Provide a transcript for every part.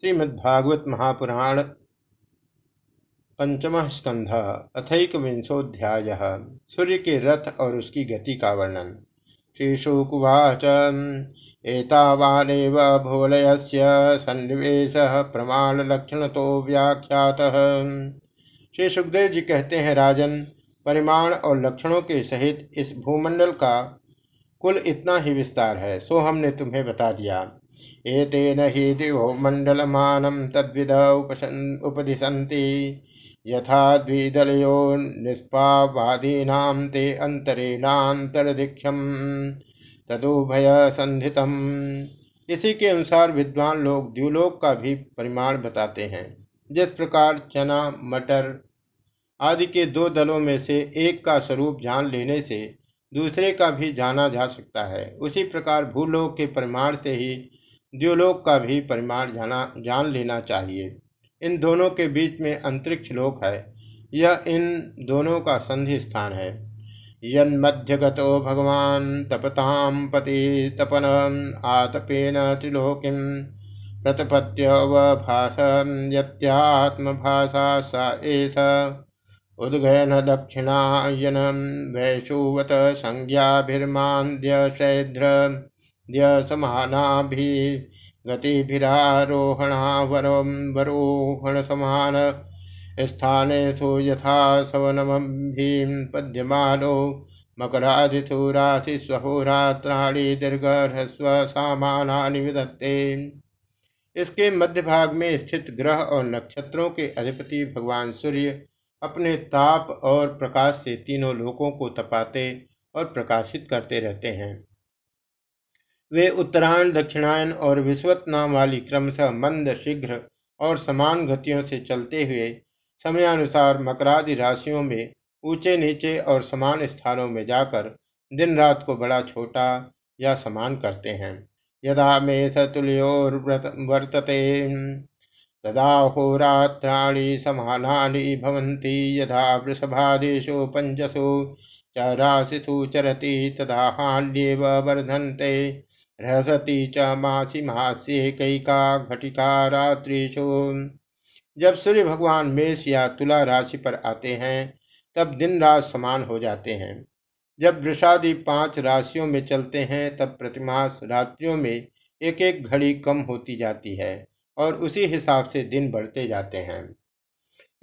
श्रीमद्भागवत महापुराण पंचम स्कंध अथक विंशोध्याय सूर्य के रथ और उसकी गति का वर्णन। श्रीशुकुवाच। एतावानेव भोलयस्य सन्निवेशः प्रमाण लक्षण तो व्याख्यात। श्री सुखदेव जी कहते हैं, राजन, परिमाण और लक्षणों के सहित इस भूमंडल का कुल इतना ही विस्तार है, सो हमने तुम्हें बता दिया। एतेन हि दिवोमण्डलमानं तद्विद उपदिशन्ति। यथा द्विदलयो निष्पावादीनां ते अन्तरेणान्तरदीक्षं तदुभयसन्धितम् इसी के अनुसार विद्वान लोग द्युलोक का भी परिमाण बताते हैं। जिस प्रकार चना, मटर आदि के दो दलों में से एक का स्वरूप जान लेने से दूसरे का भी जाना जा सकता है। उसी प्रकार भूलोक के परिमाण से ही द्योलोक का भी परिमाण जाना, जान लेना चाहिए। इन दोनों के बीच में अंतरिक्ष लोक है। यह इन दोनों का संधि स्थान है। यन्मध्यगतो भगवान तपताम पति तपन आतपेन त्रिलोकिम प्रतपत्यवभास यत्यात्मभाषा सा एष। उद्गयन दक्षिणायन वैशुवत संज्ञाभिर्मान्द्य शैद्र समानाभि गतिभिरारोहणावरोहण समान स्थानेषु यथा सवनमभिं पद्यमानो मकरादिषु राशिस्वहोरात्राणि दीर्घ सामानानि विधत्ते इसके मध्य भाग में स्थित ग्रह और नक्षत्रों के अधिपति भगवान सूर्य अपने ताप और प्रकाश से तीनों लोकों को तपाते और प्रकाशित करते रहते हैं। वे उत्तरायण, दक्षिणायन और विश्वत नाम वाली क्रमशः मंद, शीघ्र और समान गतियों से चलते हुए समयानुसार मकरादि राशियों में ऊँचे, नीचे और समान स्थानों में जाकर दिन रात को बड़ा, छोटा या समान करते हैं। यदा मेष तुल्योर्वर्तते तदा होरात्राणि समानानि भवन्ति। यदा वृषभादिषु, पञ्चसु च राशिषु चरति, तदा हान्येव वर्धन्ते। रहसती च मास्य कैका घटिका रात्रिशु जब सूर्य भगवान मेष या तुला राशि पर आते हैं, तब दिन रात समान हो जाते हैं। जब वृषादि पाँच राशियों में चलते हैं, तब प्रतिमास रात्रियों में एक एक घड़ी कम होती जाती है और उसी हिसाब से दिन बढ़ते जाते हैं।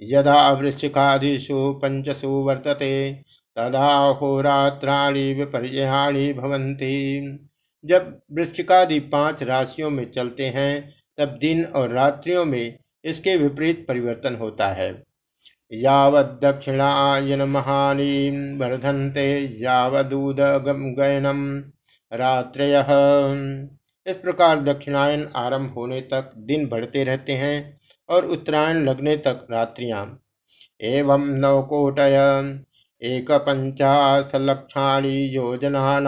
यदा वृश्चिकादिषु पंचसु वर्तते, तदा होरात्राणि विपर्याणि भवन्ति। जब वृश्चिकादि पाँच राशियों में चलते हैं, तब दिन और रात्रियों में इसके विपरीत परिवर्तन होता है। यावद दक्षिणायन महानी वर्धनते यावदूद गयनम रात्रय। इस प्रकार दक्षिणायन आरंभ होने तक दिन बढ़ते रहते हैं और उत्तरायण लगने तक रात्रियाँ। एवं नवकोटय एक पंचाशलक्षाणी योजना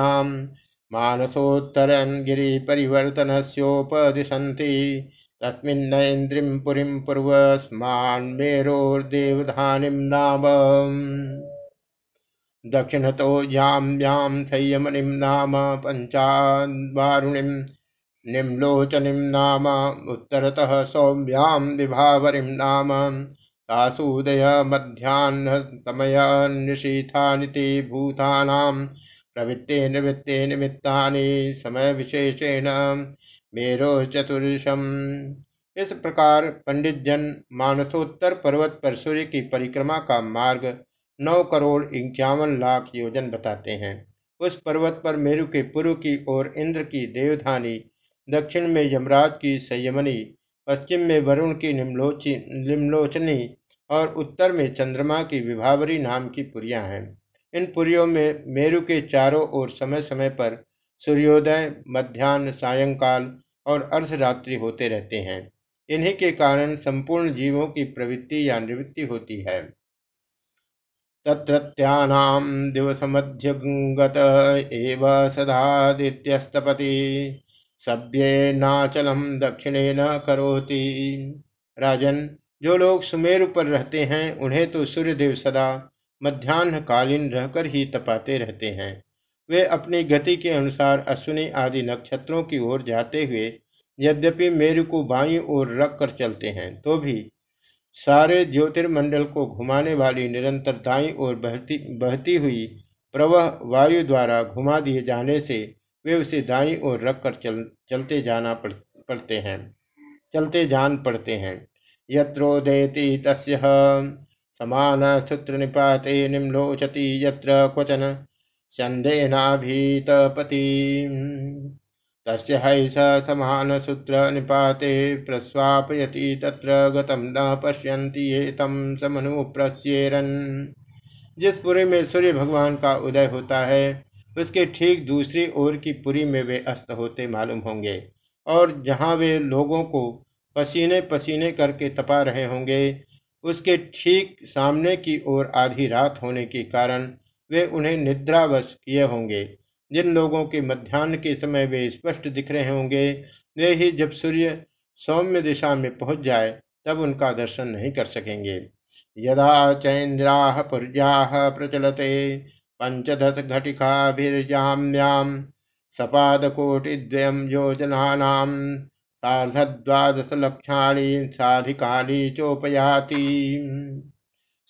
मानसोत्तरन् गिरिपरिवर्तनस्योपदिशन्ति। तस्मिन्नेन्द्रिं पुरीं पूर्वस्मान्मेरोर्देवधानीं नाम। दक्षिणतो यां यां संयमनिं नाम पञ्चावारुणिं निम्लोचनीं नाम, उत्तरतः सौम्यां विभावरीं नाम। तासूदय मध्याह्नतमयन्निशीथानिति भूतानां प्रवृत्ते निवृत्ते निमित्ता समय विशेषेण मेरो चतुर्शम इस प्रकार पंडित जन मानसोत्तर पर्वत पर सूर्य की परिक्रमा का मार्ग नौ करोड़ इक्यावन लाख योजन बताते हैं। उस पर्वत पर मेरु के पूर्व की ओर इंद्र की देवधानी, दक्षिण में यमराज की संयमनी, पश्चिम में वरुण की निम्लोची, निम्लोचनी और उत्तर में चंद्रमा की विभावरी नाम की पुरिया हैं। इन पुरियों में मेरु के चारों ओर समय समय पर सूर्योदय मध्यान्ह सायंकाल और अर्धरात्रि होते रहते हैं। इन्हीं के कारण संपूर्ण जीवों की प्रवृत्ति या निवृत्ति होती है। तत्रत्यानाम दिवसमध्यगत एव सदादित्यस्तपति नाचलम दक्षिणे न करोति। राजन, जो लोग सुमेरु पर रहते हैं, उन्हें तो सूर्यदेव सदा मध्यान्ह कालीन रहकर ही तपाते रहते हैं। वे अपनी गति के अनुसार अश्विनी आदि नक्षत्रों की ओर जाते हुए यद्यपि मेरु को बाई ओर रख कर चलते हैं तो भी सारे ज्योतिर्मंडल को घुमाने वाली निरंतर दाई ओर बहती बहती हुई प्रवह वायु द्वारा घुमा दिए जाने से वे उसे दाई ओर रखकर चल, चलते जाना पड़, पड़ते हैं चलते जान पड़ते हैं। यत्रोदेति तस्य। समान सूत्र निपाते निम्लोचति यत्र क्वचन चंदेनाभीतपति तस्य है स समान सूत्र निपाते प्रस्वापयति तत्र गतम न पश्यन्ति ये तम समनु प्रस्येरन जिस पुरी में सूर्य भगवान का उदय होता है, उसके ठीक दूसरी ओर की पुरी में वे अस्त होते मालूम होंगे और जहाँ वे लोगों को पसीने पसीने करके तपा रहे होंगे उसके ठीक सामने की ओर आधी रात होने के कारण वे उन्हें निद्रावश किए होंगे। जिन लोगों के मध्यान्ह के समय वे स्पष्ट दिख रहे होंगे, वे ही जब सूर्य सौम्य दिशा में पहुँच जाए, तब उनका दर्शन नहीं कर सकेंगे। यदा चैन्द्रा पुर्जा प्रचलते पंचदश घटिकाभिर्जाम्याम, सपादकोटिद्वयं योजनानां सार्धद्वादशलक्षाणि साधिकाली चोपयाति।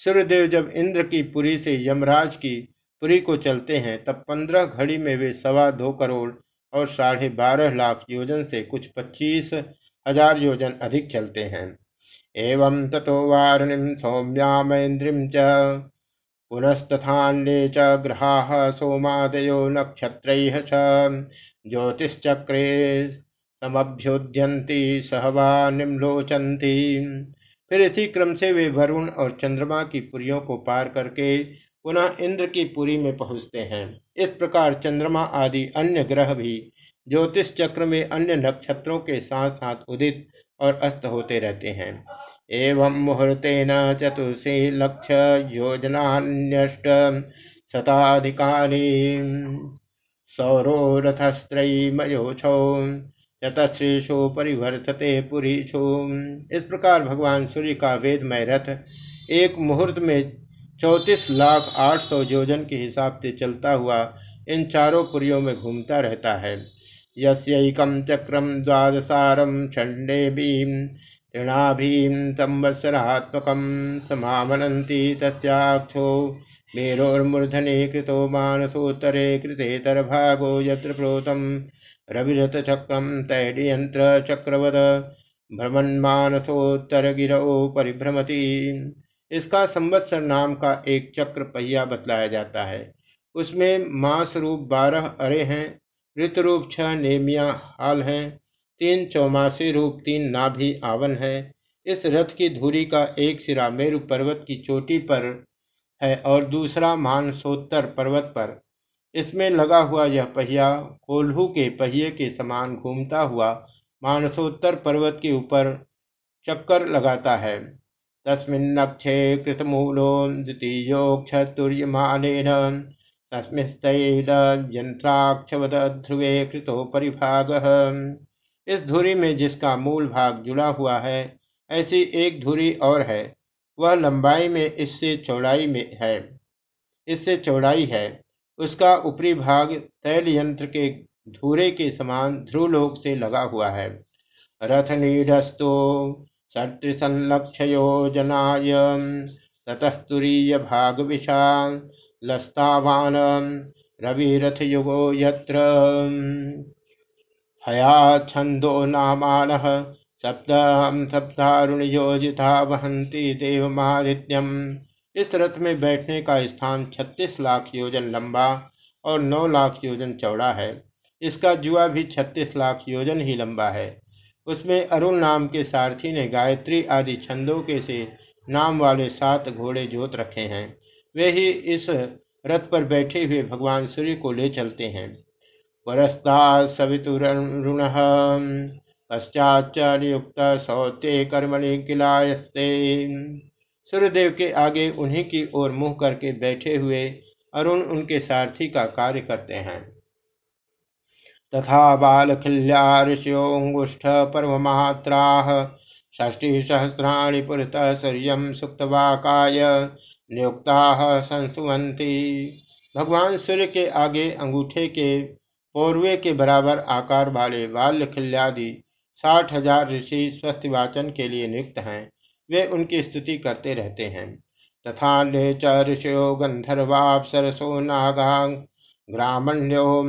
सूर्यदेव जब इंद्र की पुरी से यमराज की पुरी को चलते हैं, तब पंद्रह घड़ी में वे सवा दो करोड़ और साढ़े बारह लाख योजन से कुछ पच्चीस हज़ार योजन अधिक चलते हैं। एवं ततो वारुणिम सौम्यामेन्द्रिम च, पुनस्तथान्ये च ग्रहाः सोमादयो नक्षत्रैः च, ज्योतिश्चक्रे समभ्युद्यन्ति सहवा निम्लोचन्ति फिर इसी क्रम से वे वरुण और चंद्रमा की पुरियों को पार करके पुनः इंद्र की पुरी में पहुँचते हैं। इस प्रकार चंद्रमा आदि अन्य ग्रह भी ज्योतिष चक्र में अन्य नक्षत्रों के साथ साथ उदित और अस्त होते रहते हैं। एवं मुहूर्तेन चतुर्षि लक्ष्य योजनान्यष्ट शताधिकारी सौरो रथस्त्रयीमयोछौ। चतश्रीषु परिवर्तते पुरीषु इस प्रकार भगवान सूर्य का वेदमय रथ एक मुहूर्त में चौतीस लाख आठ सौ योजन के हिसाब से चलता हुआ इन चारों पुरियों में घूमता रहता है। यस्यैकं चक्रम द्वादशारम चंडे भीम ऋणाभीं संवत्सरात्मकं समामनन्ति तस्याक्षो मेरोर्मूर्धने कृतो मानसोत्तरे कृतेतरभागो यत्र प्रोतं रविरथचक्रं तैडयन्त्रचक्रवद गिरो परिभ्रमति। इसका संवत्सर नाम का एक चक्र पहिया बतलाया जाता है। उसमें मास रूप बारह अरे हैं, ऋतु रूप छह नेमिया हाल हैं, तीन चौमासी रूप तीन नाभि आवन है। इस रथ की धुरी का एक सिरा मेरु पर्वत की चोटी पर है और दूसरा मानसोत्तर पर्वत पर। इसमें लगा हुआ यह पहिया कोल्हू के पहिए के समान घूमता हुआ मानसोत्तर पर्वत के ऊपर चक्कर लगाता है। तस्मिन्नक्षे कृतमूलो द्वितीयोक्षतुर्यमानेन तस्मिस्तैलयन्त्राक्षवद ध्रुवे कृतो परिभागः इस धुरी में जिसका मूल भाग जुड़ा हुआ है, ऐसी एक धुरी और है। वह लंबाई में, इससे चौड़ाई में है। इससे चौड़ाई है। उसका ऊपरी भाग तैल यंत्र के धूरे के समान ध्रुवलोक से लगा हुआ है। रथ नीडस्तो सत्रिसंलक्षयोजनाय ततस्तुरीय भाग विशाल, लस्तावान रवि रथ युगो यत्र। हया छंदो नामान सप्तम सप्तारुण योजिता वहंती देवमादित्यम। इस रथ में बैठने का स्थान 36 लाख योजन लंबा और 9 लाख योजन चौड़ा है। इसका जुआ भी 36 लाख योजन ही लंबा है। उसमें अरुण नाम के सारथी ने गायत्री आदि छंदों के से नाम वाले सात घोड़े जोत रखे हैं। वे ही इस रथ पर बैठे हुए भगवान सूर्य को ले चलते हैं। पुरस्ता सवितुरुण पश्चात नियुक्त सौते कर्मणि किलायस्ते। सूर्यदेव के आगे उन्हीं की ओर मुँह करके बैठे हुए अरुण उनके सारथी का कार्य करते हैं। तथा बाल बालखिल्या ऋषियोंगुष्ठ परममात्रा षष्टि सहस्राणि पुरतः सूर्य सुक्तवाकाय नियुक्ता संसुवंती भगवान सूर्य के आगे अंगूठे के पौरवे के बराबर आकार वाले बाल्य खिल्यादि साठ हज़ार ऋषि स्वस्थ वाचन के लिए नियुक्त हैं। वे उनकी स्तुति करते रहते हैं। तथा च ऋषयो गंधर्वापसरसो नागा ग्रामण्यो,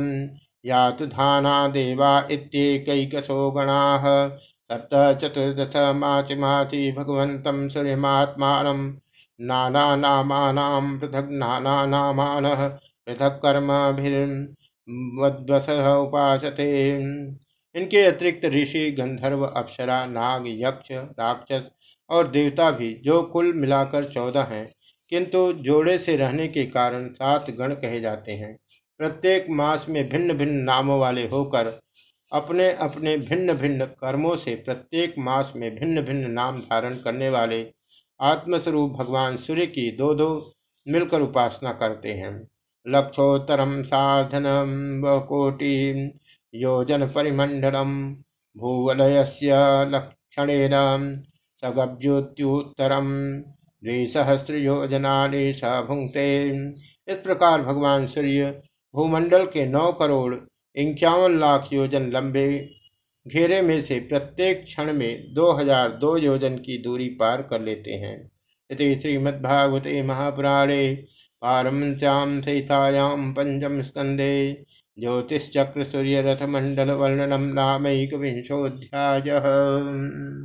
यातुधाना देवा इत्येकैकशो गणाः, सप्त चतुर्दश माचि माचि भगवन्तं सूर्यमात्मानं नानानामानां पृथक् नानानामानः पृथक् कर्मभिर्वद्वसः उपासते। इनके अतिरिक्त ऋषि गंधर्व अप्सरा, नाग, यक्ष, राक्षस और देवता भी, जो कुल मिलाकर चौदह हैं, किंतु जोड़े से रहने के कारण सात गण कहे जाते हैं। प्रत्येक मास में भिन्न भिन्न नामों वाले होकर अपने अपने भिन्न भिन्न कर्मों से प्रत्येक मास में भिन्न भिन्न नाम धारण करने वाले आत्मस्वरूप भगवान सूर्य की दो दो मिलकर उपासना करते हैं। लक्षोत्तरम साधनम कोटि योजन परिमंडलम, भूवलयस्य लक्षणेन सगभ्युत्युत्तरम द्विसहस्र योजनानि स भुंगते इस प्रकार भगवान सूर्य भूमंडल के नौ करोड़ इक्यावन लाख योजन लंबे घेरे में से प्रत्येक क्षण में दो हज़ार दो योजन की दूरी पार कर लेते हैं। इति श्रीमद्भागवते महापुराणे पारमश्याम सहितायाम पंचम स्कंदे ज्योतिश्चक्र सूर्य रथ मंडल वर्णनम नामैक विंशोध्याय